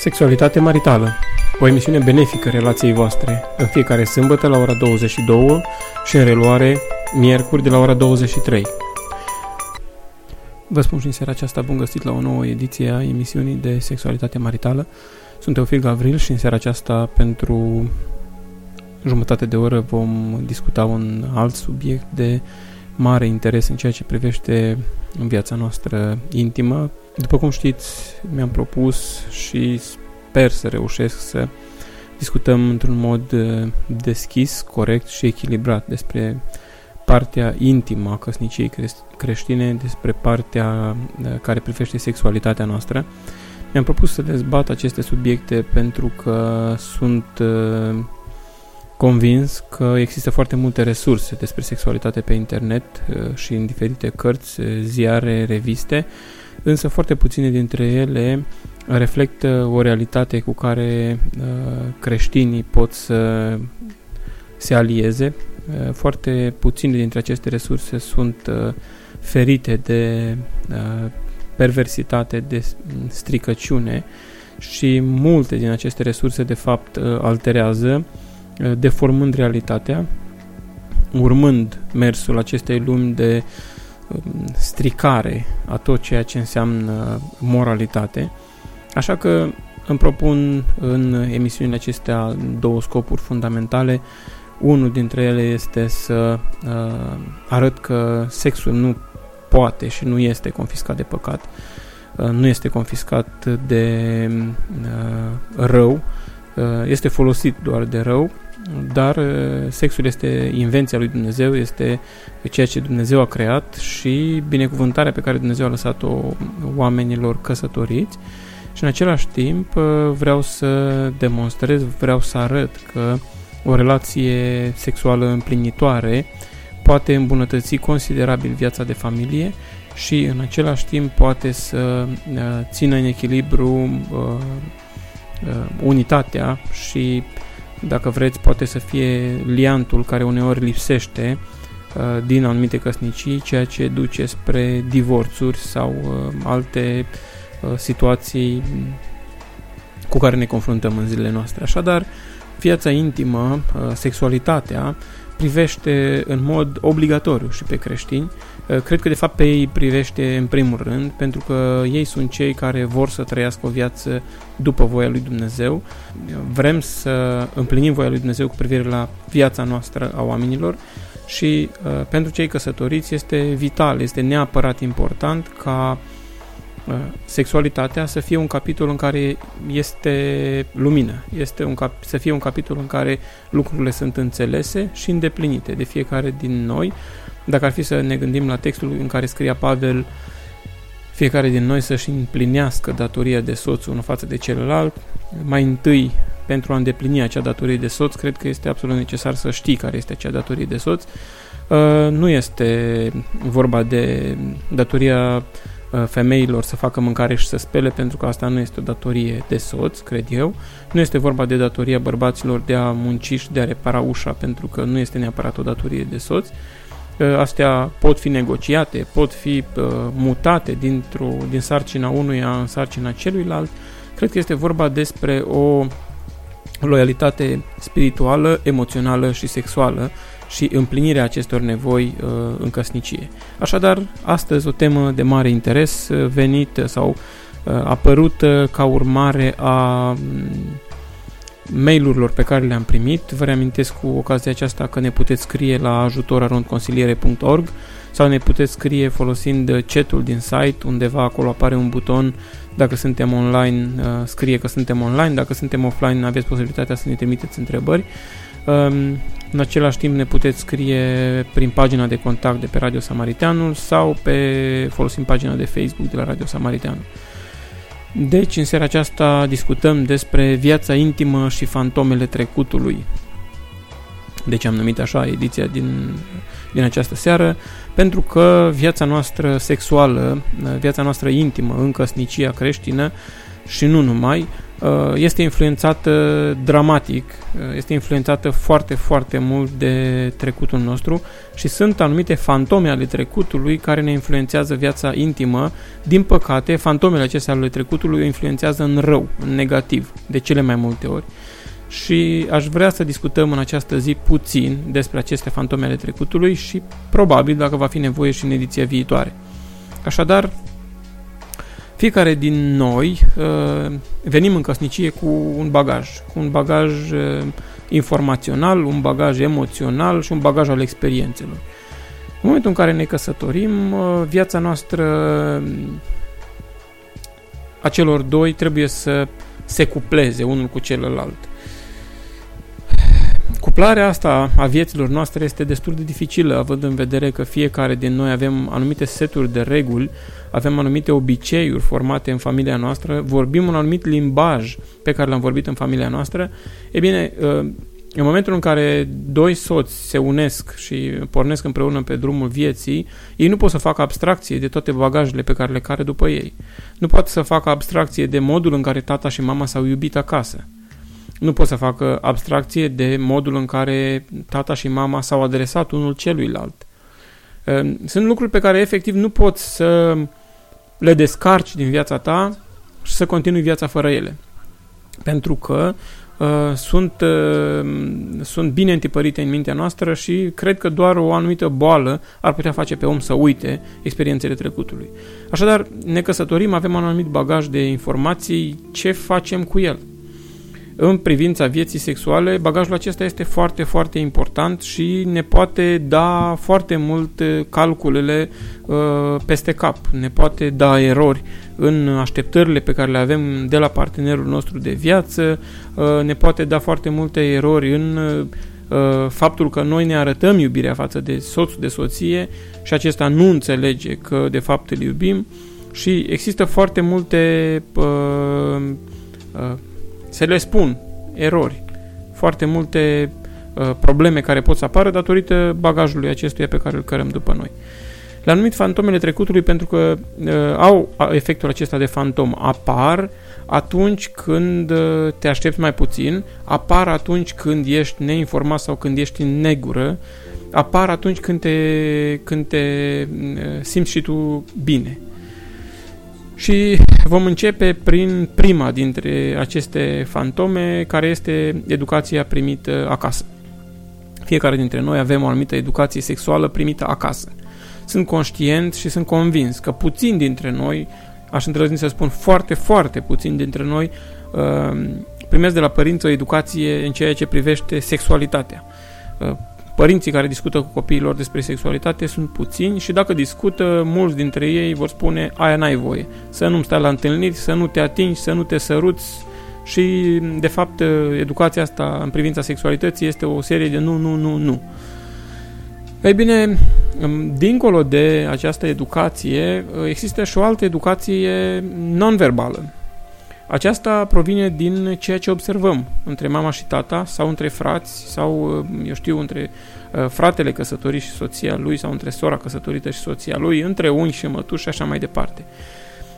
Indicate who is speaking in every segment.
Speaker 1: Sexualitate maritală. O emisiune benefică relației voastre, în fiecare sâmbătă la ora 22 și în reluare miercuri de la ora 23. Vă spun și în seara aceasta bun găsit la o nouă ediție a emisiunii de sexualitate maritală. Sunt Teofil Gavril și în seara aceasta pentru jumătate de oră vom discuta un alt subiect de mare interes în ceea ce privește viața noastră intimă. După cum știți, mi-am propus și sper să reușesc să discutăm într-un mod uh, deschis, corect și echilibrat despre partea intimă a căsniciei creștine, despre partea uh, care privește sexualitatea noastră. Mi-am propus să dezbat aceste subiecte pentru că sunt uh, convins că există foarte multe resurse despre sexualitate pe internet uh, și în diferite cărți, uh, ziare, reviste, însă foarte puține dintre ele reflectă o realitate cu care uh, creștinii pot să se alieze. Foarte puține dintre aceste resurse sunt ferite de perversitate, de stricăciune și multe din aceste resurse de fapt alterează Eh, deformând realitatea, urmând mersul acestei lumi de eh, stricare a tot ceea ce înseamnă moralitate. Așa că îmi propun în emisiunile acestea două scopuri fundamentale. Unul dintre ele este să uh, arăt că sexul nu poate și nu este confiscat de păcat, uh, nu este confiscat de uh, rău, uh, este folosit doar de rău dar uh, sexul este invenția lui Dumnezeu, este ceea ce Dumnezeu a creat și binecuvântarea pe care Dumnezeu a lăsat-o oamenilor căsătoriți și în același timp uh, vreau să demonstrez, vreau să arăt că o relație sexuală împlinitoare poate îmbunătăți considerabil viața de familie și în același timp poate să uh, țină în echilibru unitatea și dacă vreți, poate să fie liantul care uneori lipsește uh, din anumite căsnicii, ceea ce duce spre divorțuri sau uh, alte uh, situații cu care ne confruntăm în zilele noastre. Așadar, viața intimă, sexualitatea, privește în mod obligatoriu și pe creștini. Uh, cred că de fapt pe ei privește în primul rând, pentru că ei sunt cei care vor să trăiască o viață după voia lui Dumnezeu. Vrem să împlinim voia lui Dumnezeu cu privire la viața noastră a oamenilor și uh, pentru cei căsătoriți este vital, este neapărat important ca uh, Uh, sexualitatea să fie un capitol în care este lumină, este un cap- să fie un capitol în care lucrurile sunt înțelese și îndeplinite de fiecare din noi. Dacă ar fi să ne gândim la textul în care scria Pavel fiecare din noi să-și împlinească datoria de soț unul față de celălalt, mai întâi pentru a îndeplini acea datorie de soț, cred că este absolut necesar să știi care este acea datorie de soț. Uh, nu este vorba de datoria Uh, femeilor să facă mâncare și să spele, pentru că asta nu este o datorie de soț, cred eu. Nu este vorba de datoria bărbaților de a munci și de a repara ușa, pentru că nu este neapărat o datorie de soț. Uh, astea pot fi negociate, pot fi uh, mutate dintr-o, din sarcina unuia în sarcina celuilalt. Cred că este vorba despre o loialitate spirituală, emoțională și sexuală și împlinirea acestor nevoi uh, în căsnicie. Așadar, astăzi o temă de mare interes uh, venit sau uh, apărut ca urmare a mm, mailurilor pe care le-am primit. Vă reamintesc cu ocazia aceasta că ne puteți scrie la ajutorarondconsiliere.org sau ne puteți scrie folosind chatul din site, undeva acolo apare un buton dacă suntem online, scrie că suntem online, dacă suntem offline aveți posibilitatea să ne trimiteți întrebări. Um, în același timp ne puteți scrie prin pagina de contact de pe Radio Samariteanul sau pe folosim pagina de Facebook de la Radio Samariteanul. Deci, în seara aceasta discutăm despre viața intimă și fantomele trecutului. Deci am numit așa ediția din, din această seară, pentru că viața noastră sexuală, viața noastră intimă în căsnicia creștină și nu numai, uh, este influențată dramatic, uh, este influențată foarte, foarte mult de trecutul nostru și sunt anumite fantome ale trecutului care ne influențează viața intimă. Din păcate, fantomele acestea ale trecutului o influențează în rău, în negativ, de cele mai multe ori. Și aș vrea să discutăm în această zi puțin despre aceste fantome ale trecutului și probabil, dacă va fi nevoie, și în ediția viitoare. Așadar, fiecare din noi uh, venim în căsnicie cu un bagaj, cu un bagaj uh, informațional, un bagaj emoțional și un bagaj al experiențelor. În momentul în care ne căsătorim, uh, viața noastră a celor doi trebuie să se cupleze unul cu celălalt. Cuplarea asta a vieților noastre este destul de dificilă, având în vedere că fiecare din noi avem anumite seturi de reguli, avem anumite obiceiuri formate în familia noastră, vorbim un anumit limbaj pe care l-am vorbit în familia noastră. E bine, ă, în momentul în care doi soți se unesc și pornesc împreună pe drumul vieții, ei nu pot să facă abstracție de toate bagajele pe care le care după ei. Nu pot să facă abstracție de modul în care tata și mama s-au iubit acasă nu pot să facă abstracție de modul în care tata și mama s-au adresat unul celuilalt. Ehm, sunt lucruri pe care efectiv nu poți să le descarci din viața ta și să continui viața fără ele. Pentru că uh, sunt, uh, sunt bine întipărite în mintea noastră și cred că doar o anumită boală ar putea face pe om să uite experiențele trecutului. Așadar, ne căsătorim, avem un anumit bagaj de informații, ce facem cu el? În privința vieții sexuale, bagajul acesta este foarte, foarte important și ne poate da foarte mult uh, calculele uh, peste cap, ne poate da erori în așteptările pe care le avem de la partenerul nostru de viață, uh, ne poate da foarte multe erori în uh, faptul că noi ne arătăm iubirea față de soțul de soție și acesta nu înțelege că de fapt îl iubim. Și există foarte multe uh, uh, se le spun erori, foarte multe uh, probleme care pot să apară datorită bagajului acestuia pe care îl cărăm după noi. Le-am numit fantomele trecutului pentru că uh, au efectul acesta de fantom. Apar atunci când uh, te aștepți mai puțin, apar atunci când ești neinformat sau când ești în negură, apar atunci când te, când te uh, simți și tu bine. Și vom începe prin prima dintre aceste fantome, care este educația primită acasă. Fiecare dintre noi avem o anumită educație sexuală primită acasă. Sunt conștient și sunt convins că puțin dintre noi, aș îndrăzni să spun foarte, foarte puțin dintre noi, uh, primesc de la părinți o educație în ceea ce privește sexualitatea. Uh, Părinții care discută cu copiilor despre sexualitate sunt puțini și dacă discută, mulți dintre ei vor spune aia n-ai voie, să nu stai la întâlniri, să nu te atingi, să nu te săruți și de fapt educația asta în privința sexualității este o serie de nu, nu, nu, nu. Ei bine, dincolo de această educație, există și o altă educație non-verbală. Aceasta provine din ceea ce observăm între mama și tata sau între frați sau, eu știu, între uh, fratele căsătorit și soția lui sau între sora căsătorită și soția lui, între unchi și mătuși și așa mai departe.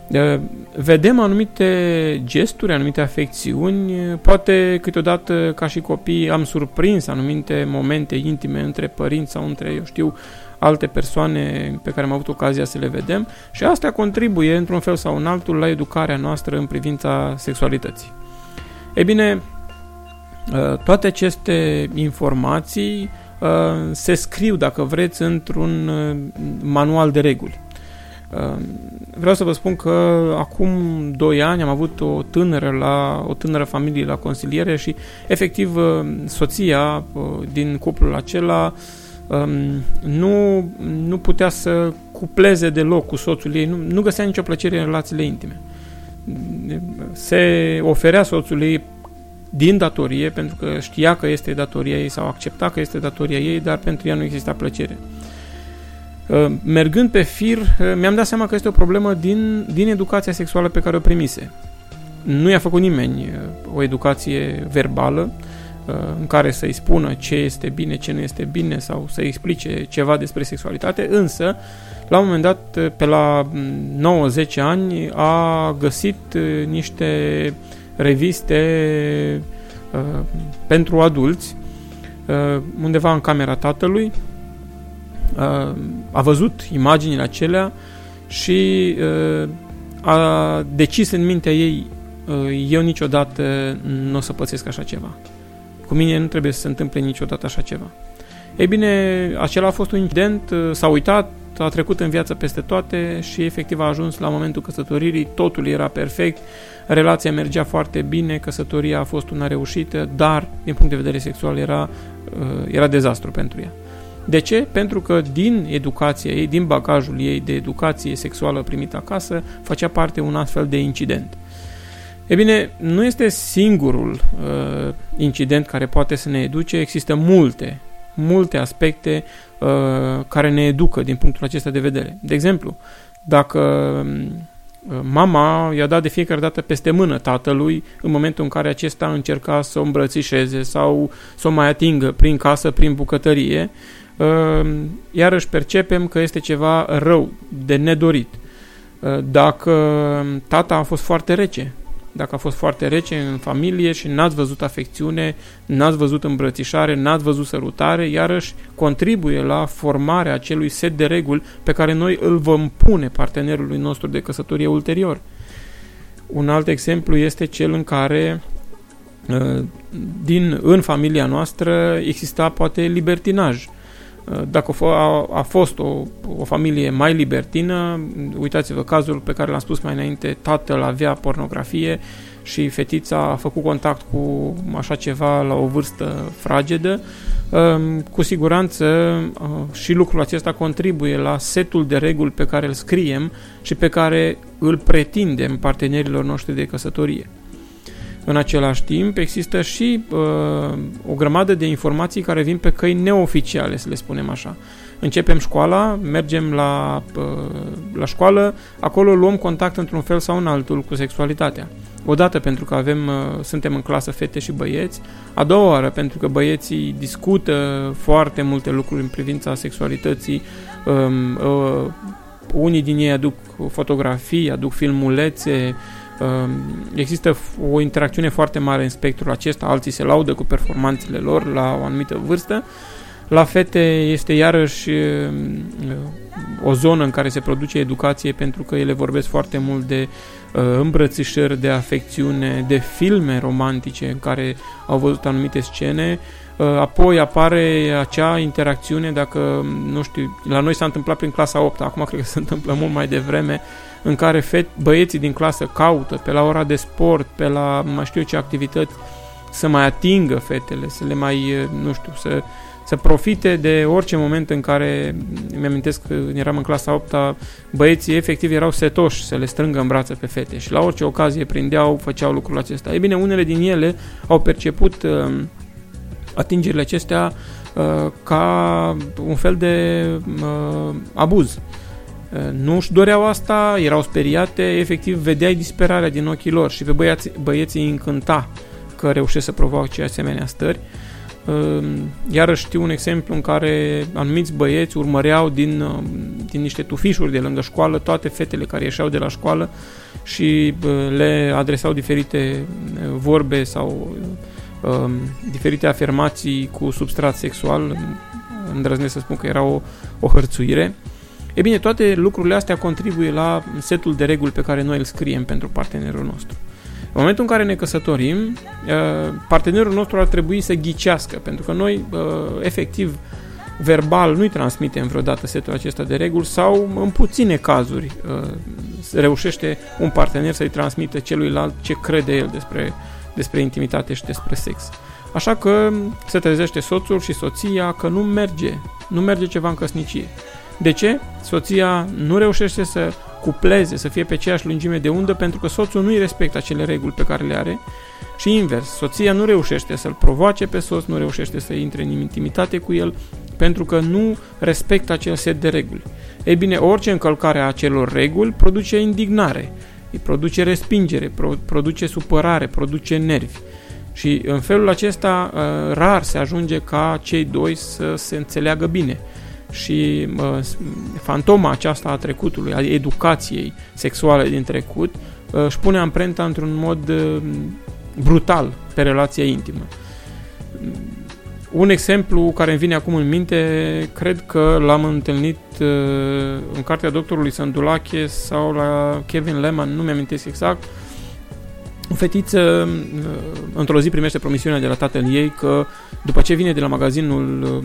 Speaker 1: Uh, vedem anumite gesturi, anumite afecțiuni, poate câteodată ca și copii am surprins anumite momente intime între părinți sau între, eu știu, alte persoane pe care am avut ocazia să le vedem și asta contribuie într-un fel sau în altul la educarea noastră în privința sexualității. Ei bine, uh, toate aceste informații uh, se scriu, dacă vreți, într-un uh, manual de reguli. Vreau să vă spun că acum 2 ani am avut o tânără la o tânără familie la consiliere și efectiv soția din cuplul acela um, nu, nu putea să cupleze deloc cu soțul ei, nu, nu găsea nicio plăcere în relațiile intime. Se oferea soțului din datorie, pentru că știa că este datoria ei sau accepta că este datoria ei, dar pentru ea nu exista plăcere. Mergând pe fir, mi-am dat seama că este o problemă din, din educația sexuală pe care o primise. Nu i-a făcut nimeni o educație verbală, Uh, în care să-i spună ce este bine, ce nu este bine sau să-i explice ceva despre sexualitate, însă la un moment dat, uh, pe la 9-10 ani, a găsit uh, niște reviste uh, pentru adulți, uh, undeva în camera tatălui, uh, a văzut imaginile acelea și uh, a decis în mintea ei uh, eu niciodată nu o să pățesc așa ceva. Cu mine nu trebuie să se întâmple niciodată așa ceva. Ei bine, acela a fost un incident, uh, s-a uitat, a trecut în viață peste toate și efectiv a ajuns la momentul căsătoririi, totul era perfect, relația mergea foarte bine, căsătoria a fost una reușită, dar din punct de vedere sexual era, era dezastru pentru ea. De ce? Pentru că din educația ei, din bagajul ei de educație sexuală primită acasă, făcea parte un astfel de incident. E bine, nu este singurul uh, incident care poate să ne educe, există multe, multe aspecte uh, care ne educă din punctul acesta de vedere. De exemplu, dacă uh, mama i-a dat de fiecare dată peste mână tatălui în momentul în care acesta încerca să o îmbrățișeze sau să o mai atingă prin casă, prin bucătărie, uh, Ehm, iarăși percepem că este ceva rău, de nedorit. Ehm, dacă tata a fost foarte rece, dacă a fost foarte rece în familie și n-ați văzut afecțiune, n-ați văzut îmbrățișare, n-ați văzut sărutare, iarăși contribuie la formarea acelui set de reguli pe care noi îl vom pune partenerului nostru de căsătorie ulterior. Un alt exemplu este cel în care ehm, din, în familia noastră exista poate libertinaj. Dacă a, a fost o, o familie mai libertină, uitați-vă cazul pe care l-am spus mai înainte, tatăl avea pornografie și fetița a făcut contact cu așa ceva la o vârstă fragedă, um, cu siguranță uh, și lucrul acesta contribuie la setul de reguli pe care îl scriem și pe care îl pretindem partenerilor noștri de căsătorie. În același timp, există și uh, o grămadă de informații care vin pe căi neoficiale, să le spunem așa. Începem școala, mergem la, uh, la școală, acolo luăm contact într-un fel sau în altul cu sexualitatea. Odată pentru că avem, uh, suntem în clasă fete și băieți, a doua oară pentru că băieții discută foarte multe lucruri în privința sexualității, um, uh, unii din ei aduc fotografii, aduc filmulețe, Ehm, există o interacțiune foarte mare în spectrul acesta, alții se laudă cu performanțele lor la o anumită vârstă. La fete este iarăși ehm, o zonă în care se produce educație pentru că ele vorbesc foarte mult de uh, îmbrățișări, de afecțiune, de filme romantice în care au văzut anumite scene. Uh, apoi apare acea interacțiune, dacă, nu știu, la noi s-a întâmplat prin clasa 8, acum cred că se întâmplă mult mai devreme, în care fet, băieții din clasă caută pe la ora de sport, pe la mai știu ce activități, să mai atingă fetele, să le mai, nu știu, să, să profite de orice moment în care, îmi amintesc că eram în clasa 8 -a, băieții efectiv erau setoși să le strângă în brațe pe fete și la orice ocazie prindeau, făceau lucrul acesta. Ei bine, unele din ele au perceput uh, atingerile acestea uh, ca un fel de uh, abuz. Uh, nu își doreau asta, erau speriate, efectiv vedeai disperarea din ochii lor și pe băieți, băieții îi încânta că reușesc să provoace asemenea stări. Uh, iar știu un exemplu în care anumiți băieți urmăreau din, uh, din niște tufișuri de lângă școală toate fetele care ieșeau de la școală și le adresau diferite vorbe sau um, diferite afirmații cu substrat sexual, îndrăznesc să spun că era o, o hărțuire. E bine, toate lucrurile astea contribuie la setul de reguli pe care noi îl scriem pentru partenerul nostru. În momentul în care ne căsătorim, uh, partenerul nostru ar trebui să ghicească, pentru că noi, uh, efectiv, verbal nu-i transmitem vreodată setul acesta de reguli sau în puține cazuri uh, reușește un partener să-i transmită celuilalt ce crede el despre despre intimitate și despre sex. Așa că se trezește soțul și soția că nu merge, nu merge ceva în căsnicie. De ce? Soția nu reușește să cupleze, să fie pe aceeași lungime de undă pentru că soțul nu-i respectă acele reguli pe care le are și invers, soția nu reușește să-l provoace pe soț, nu reușește să intre în intimitate cu el pentru că nu respectă acel set de reguli. Ei bine, orice încălcare a acelor reguli produce indignare îi produce respingere, produce supărare, produce nervi. Și în felul acesta uh, rar se ajunge ca cei doi să se înțeleagă bine. Și uh, fantoma aceasta a trecutului, a educației sexuale din trecut, își pune amprenta într-un mod uh, brutal pe relația intimă. Un exemplu care îmi vine acum în minte, cred că l-am întâlnit uh, în cartea doctorului Sandulache sau la Kevin Lehman, nu mi-am exact, o fetiță într-o zi primește promisiunea de la tatăl ei că după ce vine de la magazinul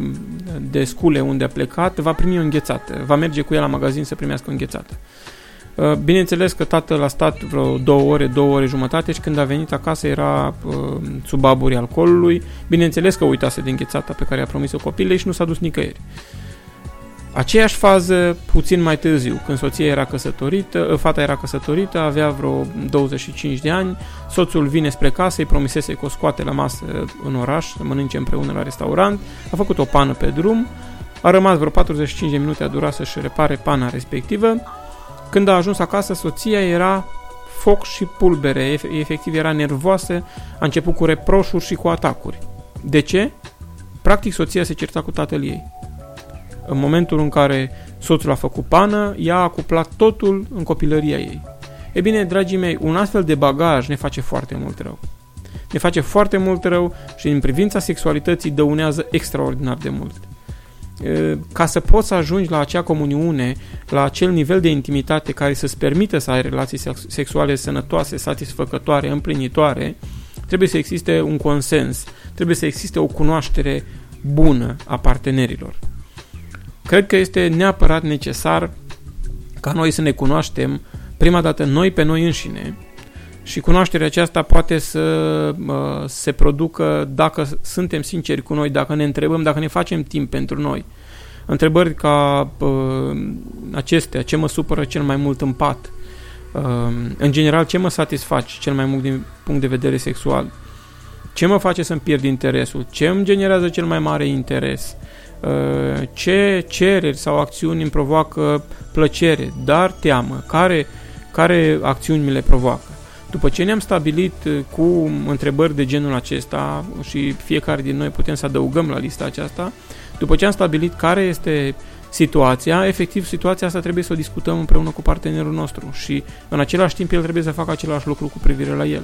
Speaker 1: de scule unde a plecat, va primi o înghețată. Va merge cu ea la magazin să primească o înghețată. Uh, bineînțeles că tatăl a stat vreo două ore, două ore jumătate și când a venit acasă era uh, sub aburi alcoolului. Bineînțeles că uitase de înghețata pe care a promis-o copilei și nu s-a dus nicăieri. Aceeași fază, puțin mai târziu, când soția era căsătorită, uh, fata era căsătorită, avea vreo 25 de ani, soțul vine spre casă, îi promisese că o scoate la masă în oraș, să mănânce împreună la restaurant, a făcut o pană pe drum, a rămas vreo 45 de minute, a durat să-și repare pana respectivă, când a ajuns acasă, soția era foc și pulbere, efectiv era nervoasă, a început cu reproșuri și cu atacuri. De ce? Practic, soția se certa cu tatăl ei. În momentul în care soțul a făcut pană, ea a cuplat totul în copilăria ei. E bine, dragii mei, un astfel de bagaj ne face foarte mult rău. Ne face foarte mult rău și în privința sexualității dăunează extraordinar de mult ca să poți să ajungi la acea comuniune, la acel nivel de intimitate care să-ți permită să ai relații sexuale sănătoase, satisfăcătoare, împlinitoare, trebuie să existe un consens, trebuie să existe o cunoaștere bună a partenerilor. Cred că este neapărat necesar ca noi să ne cunoaștem prima dată noi pe noi înșine și cunoașterea aceasta poate să uh, se producă dacă suntem sinceri cu noi, dacă ne întrebăm, dacă ne facem timp pentru noi. Întrebări ca uh, acestea, ce mă supără cel mai mult în pat? Uh, în general, ce mă satisface cel mai mult din punct de vedere sexual? Ce mă face să-mi pierd interesul? Ce îmi generează cel mai mare interes? Uh, ce cereri sau acțiuni îmi provoacă plăcere, dar teamă? Care, care acțiuni mi le provoacă? După ce ne-am stabilit uh, cu întrebări de genul acesta și fiecare din noi putem să adăugăm la lista aceasta, după ce am stabilit care este situația, efectiv situația asta trebuie să o discutăm împreună cu partenerul nostru și în același timp el trebuie să facă același lucru cu privire la el.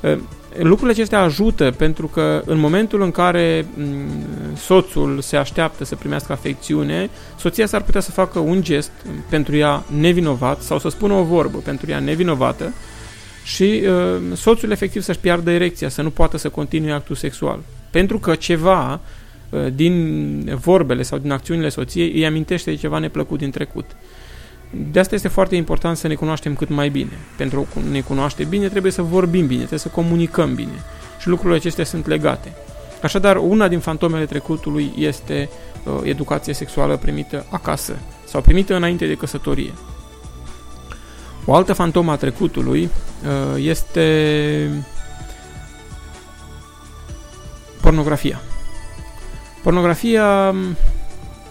Speaker 1: Uh, lucrurile acestea ajută pentru că în momentul în care mm, soțul se așteaptă să primească afecțiune, soția s-ar putea să facă un gest pentru ea nevinovat sau să spună o vorbă pentru ea nevinovată și uh, soțul efectiv să-și piardă erecția, să nu poată să continue actul sexual. Pentru că ceva uh, din vorbele sau din acțiunile soției îi amintește de ceva neplăcut din trecut. De asta este foarte important să ne cunoaștem cât mai bine. Pentru a ne cunoaște bine trebuie să vorbim bine, trebuie să comunicăm bine. Și lucrurile acestea sunt legate. Așadar, una din fantomele trecutului este uh, educație sexuală primită acasă sau primită înainte de căsătorie. O altă fantomă a trecutului uh, este pornografia. Pornografia um,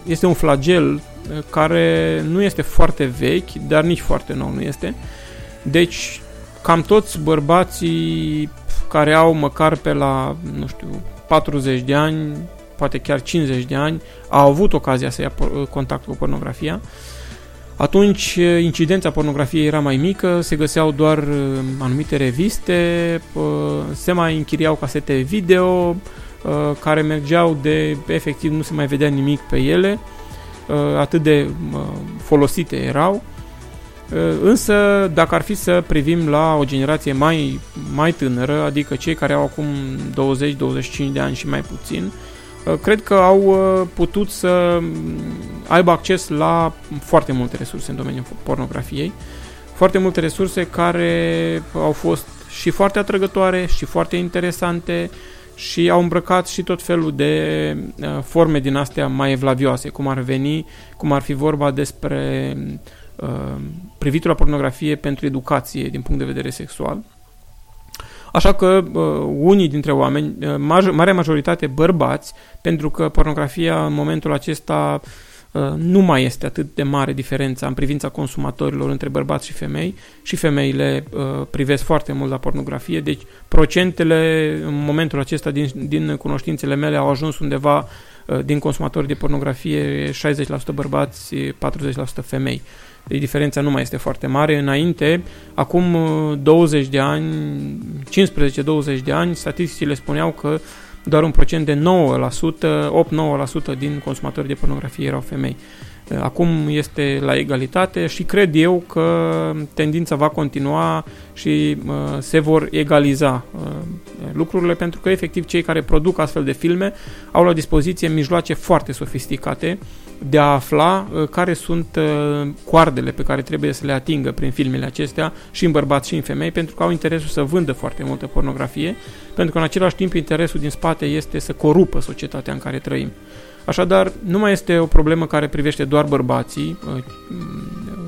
Speaker 1: este un flagel uh, care nu este foarte vechi, dar nici foarte nou nu este. Deci, cam toți bărbații care au măcar pe la, nu știu, 40 de ani, poate chiar 50 de ani, au avut ocazia să ia contact cu pornografia. Uh, atunci incidența pornografiei era mai mică, se găseau doar anumite reviste, se mai închiriau casete video care mergeau de efectiv nu se mai vedea nimic pe ele, atât de folosite erau. Însă, dacă ar fi să privim la o generație mai, mai tânără, adică cei care au acum 20-25 de ani și mai puțin, Uh, cred că au uh, putut să mm, aibă acces la foarte multe resurse în domeniul pornografiei, foarte multe resurse care au fost și foarte atrăgătoare și foarte interesante și au îmbrăcat și tot felul de uh, forme din astea mai evlavioase, cum ar veni, cum ar fi vorba despre privitul la pornografie pentru educație din punct de vedere sexual Așa că uh, unii dintre oameni, uh, maj- marea majoritate bărbați, pentru că pornografia în momentul acesta uh, nu mai este atât de mare diferența în privința consumatorilor între bărbați și femei și femeile uh, privesc foarte mult la pornografie, deci procentele în momentul acesta din, din cunoștințele mele au ajuns undeva uh, din consumatori de pornografie 60% bărbați, 40% femei. Deci diferența nu mai este foarte mare. Înainte, acum 20 de ani, 15-20 de ani, statisticile spuneau că doar un procent de 9%, 8-9% din consumatorii de pornografie erau femei. Acum este la egalitate și cred eu că tendința va continua și uh, se vor egaliza uh, lucrurile pentru că efectiv cei care produc astfel de filme au la dispoziție mijloace foarte sofisticate de a afla uh, care sunt coardele pe care trebuie să le atingă prin filmele acestea și în bărbați și în femei pentru că au interesul să vândă foarte multă pornografie pentru că în același timp interesul din spate este să corupă societatea în care trăim. Așadar, nu mai este o problemă care privește doar bărbații, uh,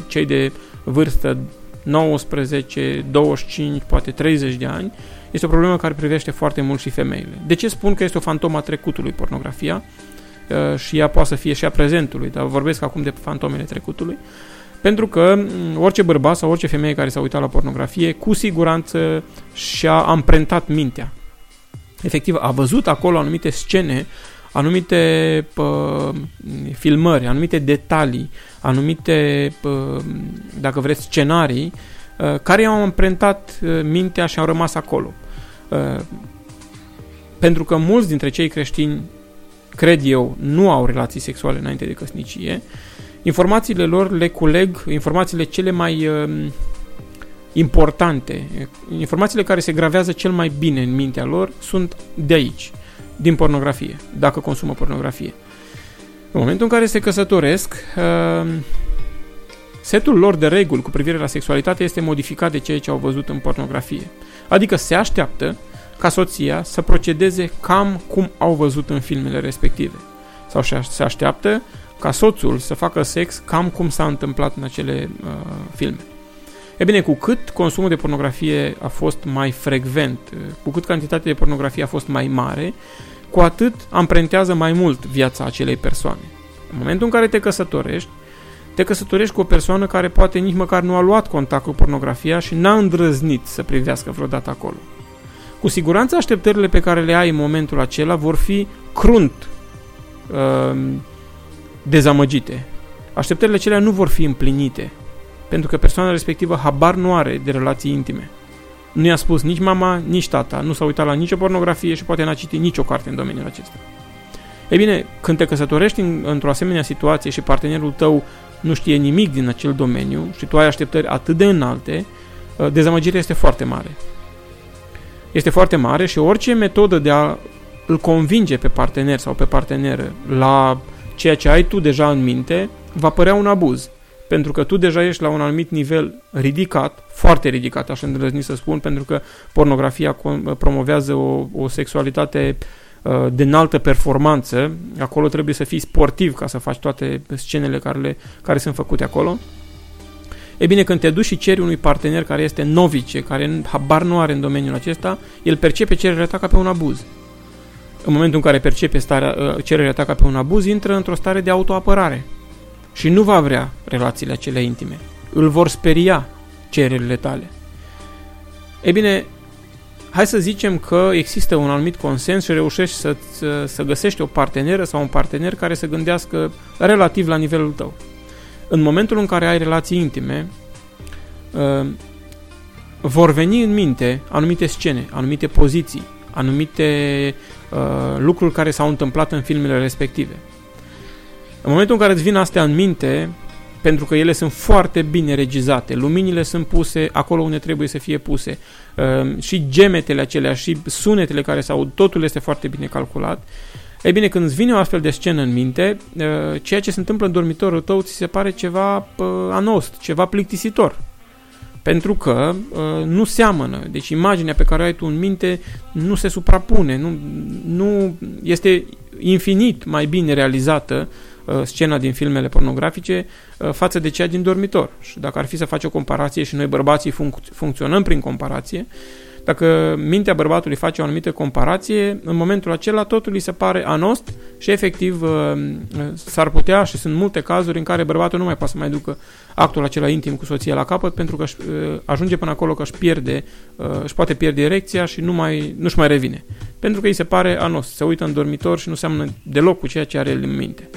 Speaker 1: cei de vârstă 19, 25, poate 30 de ani, este o problemă care privește foarte mult și femeile. De ce spun că este o fantomă a trecutului pornografia uh, și ea poate să fie și a prezentului, dar vorbesc acum de fantomele trecutului? Pentru că mm, orice bărbat sau orice femeie care s-a uitat la pornografie, cu siguranță și-a amprentat mintea. Efectiv, a văzut acolo anumite scene anumite pă, filmări, anumite detalii, anumite, pă, dacă vreți, scenarii ă, care i-au amprentat ă, mintea și au rămas acolo. Ă, pentru că mulți dintre cei creștini, cred eu, nu au relații sexuale înainte de căsnicie, informațiile lor le culeg, informațiile cele mai importante, informațiile care se gravează cel mai bine în mintea lor sunt de aici din pornografie, dacă consumă pornografie. În momentul în care se căsătoresc, uh, setul lor de reguli cu privire la sexualitate este modificat de ceea ce au văzut în pornografie. Adică se așteaptă ca soția să procedeze cam cum au văzut în filmele respective. Sau se așteaptă ca soțul să facă sex cam cum s-a întâmplat în acele uh, filme. E bine, cu cât consumul de pornografie a fost mai frecvent, cu cât cantitatea de pornografie a fost mai mare, cu atât amprentează mai mult viața acelei persoane. În momentul în care te căsătorești, te căsătorești cu o persoană care poate nici măcar nu a luat contact cu pornografia și n-a îndrăznit să privească vreodată acolo. Cu siguranță așteptările pe care le ai în momentul acela vor fi crunt uh, dezamăgite. Așteptările acelea nu vor fi împlinite pentru că persoana respectivă habar nu are de relații intime. Nu i-a spus nici mama, nici tata, nu s-a uitat la nicio pornografie și poate n-a citit nicio carte în domeniul acesta. Ei bine, când te căsătorești în, într-o asemenea situație și partenerul tău nu știe nimic din acel domeniu și tu ai așteptări atât de înalte, uh, dezamăgirea este foarte mare. Este foarte mare și orice metodă de a îl convinge pe partener sau pe parteneră la ceea ce ai tu deja în minte va părea un abuz pentru că tu deja ești la un anumit nivel ridicat, foarte ridicat, aș îndrăzni să spun, pentru că pornografia promovează o, o sexualitate uh, de înaltă performanță, acolo trebuie să fii sportiv ca să faci toate scenele care, le, care sunt făcute acolo. E bine, când te duci și ceri unui partener care este novice, care habar nu are în domeniul acesta, el percepe cererea ta ca pe un abuz. În momentul în care percepe starea, uh, cererea ta ca pe un abuz, intră într-o stare de autoapărare și nu va vrea relațiile acelea intime. Îl vor speria cererile tale. E bine, hai să zicem că există un anumit consens și reușești să, să, să găsești o parteneră sau un partener care să gândească relativ la nivelul tău. În momentul în care ai relații intime, uh, vor veni în minte anumite scene, anumite poziții, anumite uh, lucruri care s-au întâmplat în filmele respective. În momentul în care îți vin astea în minte, pentru că ele sunt foarte bine regizate, luminile sunt puse acolo unde trebuie să fie puse, uh, și gemetele acelea, și sunetele care se aud, totul este foarte bine calculat. Ei bine, când îți vine o astfel de scenă în minte, uh, ceea ce se întâmplă în dormitorul tău ți se pare ceva uh, anost, ceva plictisitor. Pentru că uh, nu seamănă. Deci imaginea pe care o ai tu în minte nu se suprapune, nu, nu este infinit mai bine realizată uh, Uh, scena din filmele pornografice uh, față de cea din dormitor. Și dacă ar fi să faci o comparație și noi bărbații func- funcționăm prin comparație, dacă mintea bărbatului face o anumită comparație, în momentul acela totul îi se pare anost și efectiv uh, s-ar putea și sunt multe cazuri în care bărbatul nu mai poate să mai ducă actul acela intim cu soția la capăt pentru că ajunge până acolo că își pierde, își poate pierde erecția și nu mai, nu-și mai revine. Pentru că îi se pare anost, se uită în dormitor și nu seamănă deloc cu ceea ce are el în minte.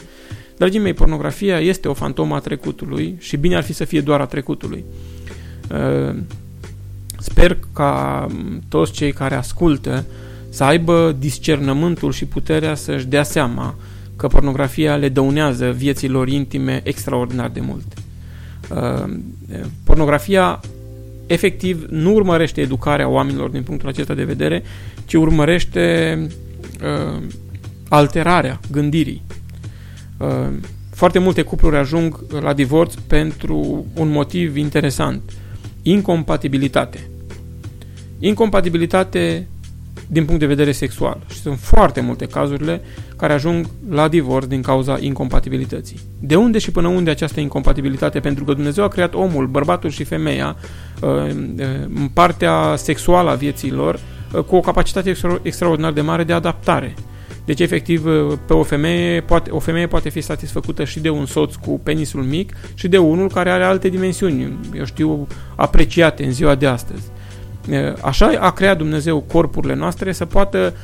Speaker 1: Dragii mei, pornografia este o fantomă a trecutului și bine ar fi să fie doar a trecutului. Uh, sper ca toți cei care ascultă să aibă discernământul și puterea să-și dea seama că pornografia le dăunează vieților intime extraordinar de mult. Uh, pornografia efectiv nu urmărește educarea oamenilor din punctul acesta de vedere, ci urmărește uh, alterarea gândirii. Uh, foarte multe cupluri ajung la divorț pentru un motiv interesant. Incompatibilitate. Incompatibilitate din punct de vedere sexual. Și sunt foarte multe cazurile care ajung la divorț din cauza incompatibilității. De unde și până unde această incompatibilitate? Pentru că Dumnezeu a creat omul, bărbatul și femeia, uh, uh, în partea sexuală a vieților, uh, cu o capacitate extraordinar de mare de adaptare. Deci, efectiv, pe o femeie, poate, o femeie poate fi satisfăcută și de un soț cu penisul mic și de unul care are alte dimensiuni, eu știu, apreciate în ziua de astăzi. Așa a creat Dumnezeu corpurile noastre să poată,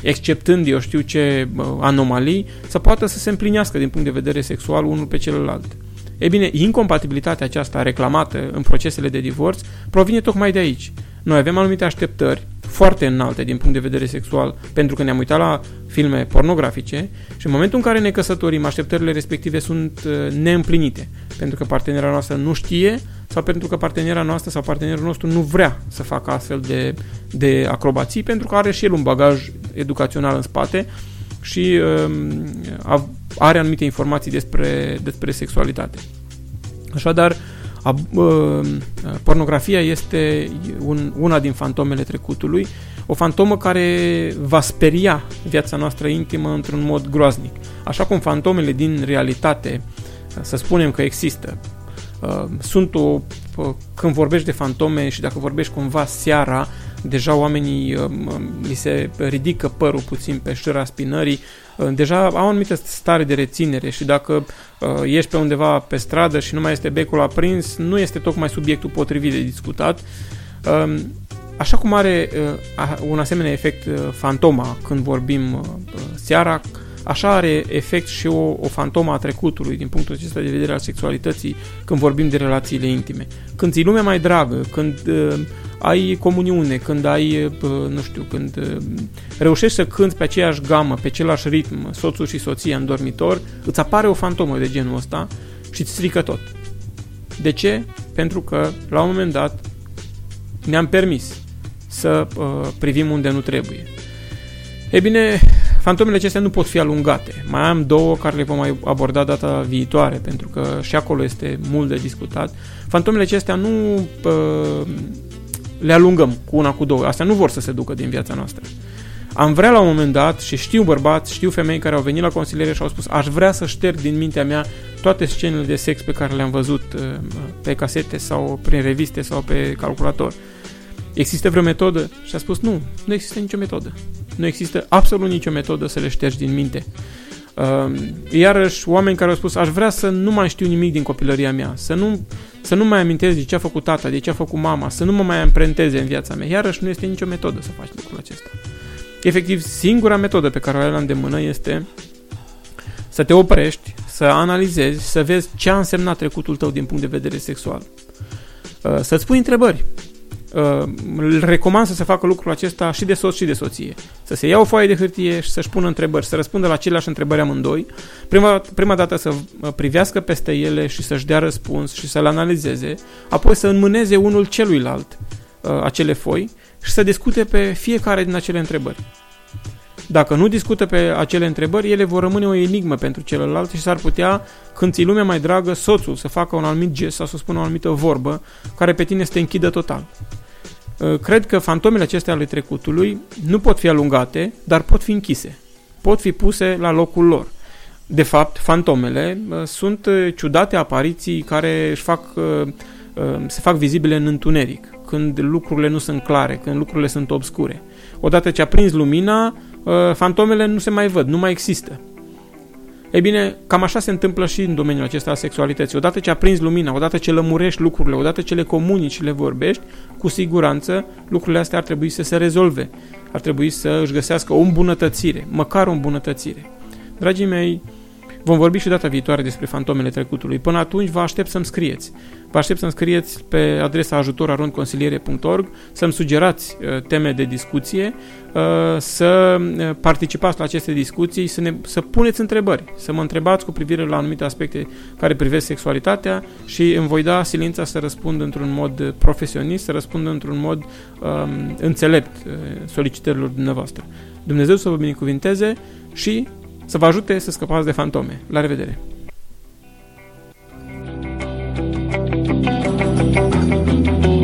Speaker 1: exceptând eu știu ce anomalii, să poată să se împlinească din punct de vedere sexual unul pe celălalt. E bine, incompatibilitatea aceasta reclamată în procesele de divorț provine tocmai de aici. Noi avem anumite așteptări foarte înalte din punct de vedere sexual, pentru că ne-am uitat la filme pornografice și în momentul în care ne căsătorim, așteptările respective sunt uh, neîmplinite, pentru că partenera noastră nu știe sau pentru că partenera noastră sau partenerul nostru nu vrea să facă astfel de, de acrobații, pentru că are și el un bagaj educațional în spate și uh, are anumite informații despre, despre sexualitate. Așadar, pornografia este un, una din fantomele trecutului, o fantomă care va speria viața noastră intimă într-un mod groaznic. Așa cum fantomele din realitate, să spunem că există, sunt o, când vorbești de fantome și dacă vorbești cumva seara, deja oamenii li se ridică părul puțin pe șâra spinării, deja au o anumită stare de reținere și dacă uh, ești pe undeva pe stradă și nu mai este becul aprins, nu este tocmai subiectul potrivit de discutat. Uh, așa cum are uh, un asemenea efect uh, fantoma când vorbim uh, seara, Așa are efect și o, o fantomă a trecutului din punctul acesta de vedere al sexualității când vorbim de relațiile intime. Când ți lumea mai dragă, când uh, ai comuniune, când ai, uh, nu știu, când uh, reușești să cânți pe aceeași gamă, pe același ritm, soțul și soția în dormitor, îți apare o fantomă de genul ăsta și îți strică tot. De ce? Pentru că, la un moment dat, ne-am permis să uh, privim unde nu trebuie. E bine, fantomele acestea nu pot fi alungate. Mai am două care le vom mai aborda data viitoare, pentru că și acolo este mult de discutat. Fantomele acestea nu uh, le alungăm cu una, cu două. Astea nu vor să se ducă din viața noastră. Am vrea la un moment dat, și știu bărbați, știu femei care au venit la consiliere și au spus aș vrea să șterg din mintea mea toate scenele de sex pe care le-am văzut uh, pe casete sau prin reviste sau pe calculator. Există vreo metodă? Și a spus nu, nu există nicio metodă. Nu există absolut nicio metodă să le ștergi din minte. Uh, iarăși, oameni care au spus, aș vrea să nu mai știu nimic din copilăria mea, să nu, să nu mai amintesc de ce a făcut tata, de ce a făcut mama, să nu mă mai amprenteze în viața mea. Iarăși, nu este nicio metodă să faci lucrul acesta. Efectiv, singura metodă pe care o ai la îndemână este să te oprești, să analizezi, să vezi ce a însemnat trecutul tău din punct de vedere sexual. Uh, să-ți pui întrebări îl recomand să se facă lucrul acesta și de soț și de soție. Să se ia o foaie de hârtie și să-și pună întrebări, să răspundă la aceleași întrebări amândoi. Prima, prima dată să privească peste ele și să-și dea răspuns și să-l analizeze, apoi să înmâneze unul celuilalt uh, acele foi și să discute pe fiecare din acele întrebări. Dacă nu discută pe acele întrebări, ele vor rămâne o enigmă pentru celălalt și s-ar putea, când ți lumea mai dragă, soțul să facă un anumit gest sau să spună o anumită vorbă care pe tine să te închidă total. Uh, cred că fantomele acestea ale trecutului nu pot fi alungate, dar pot fi închise. Pot fi puse la locul lor. De fapt, fantomele uh, sunt uh, ciudate apariții care își fac, se fac vizibile în întuneric, când lucrurile nu sunt clare, când lucrurile sunt obscure. Odată ce a prins lumina, fantomele nu se mai văd, nu mai există. Ei bine, cam așa se întâmplă și în domeniul acesta al sexualității. Odată ce aprinzi lumina, odată ce lămurești lucrurile, odată ce le comunici și le vorbești, cu siguranță lucrurile astea ar trebui să se rezolve. Ar trebui să își găsească o îmbunătățire, măcar o îmbunătățire. Dragii mei, Vom vorbi și data viitoare despre fantomele trecutului. Până atunci vă aștept să-mi scrieți. Vă aștept să-mi scrieți pe adresa ajutorarondconsiliere.org să-mi sugerați uh, teme de discuție, uh, să uh, participați la aceste discuții, să, ne, să puneți întrebări, să mă întrebați cu privire la anumite aspecte care privesc sexualitatea și îmi voi da silința să răspund într-un mod profesionist, să răspund într-un mod um, înțelept uh, solicitărilor dumneavoastră. Dumnezeu să vă binecuvinteze și să vă ajute să scăpați de fantome. La revedere! Thank you.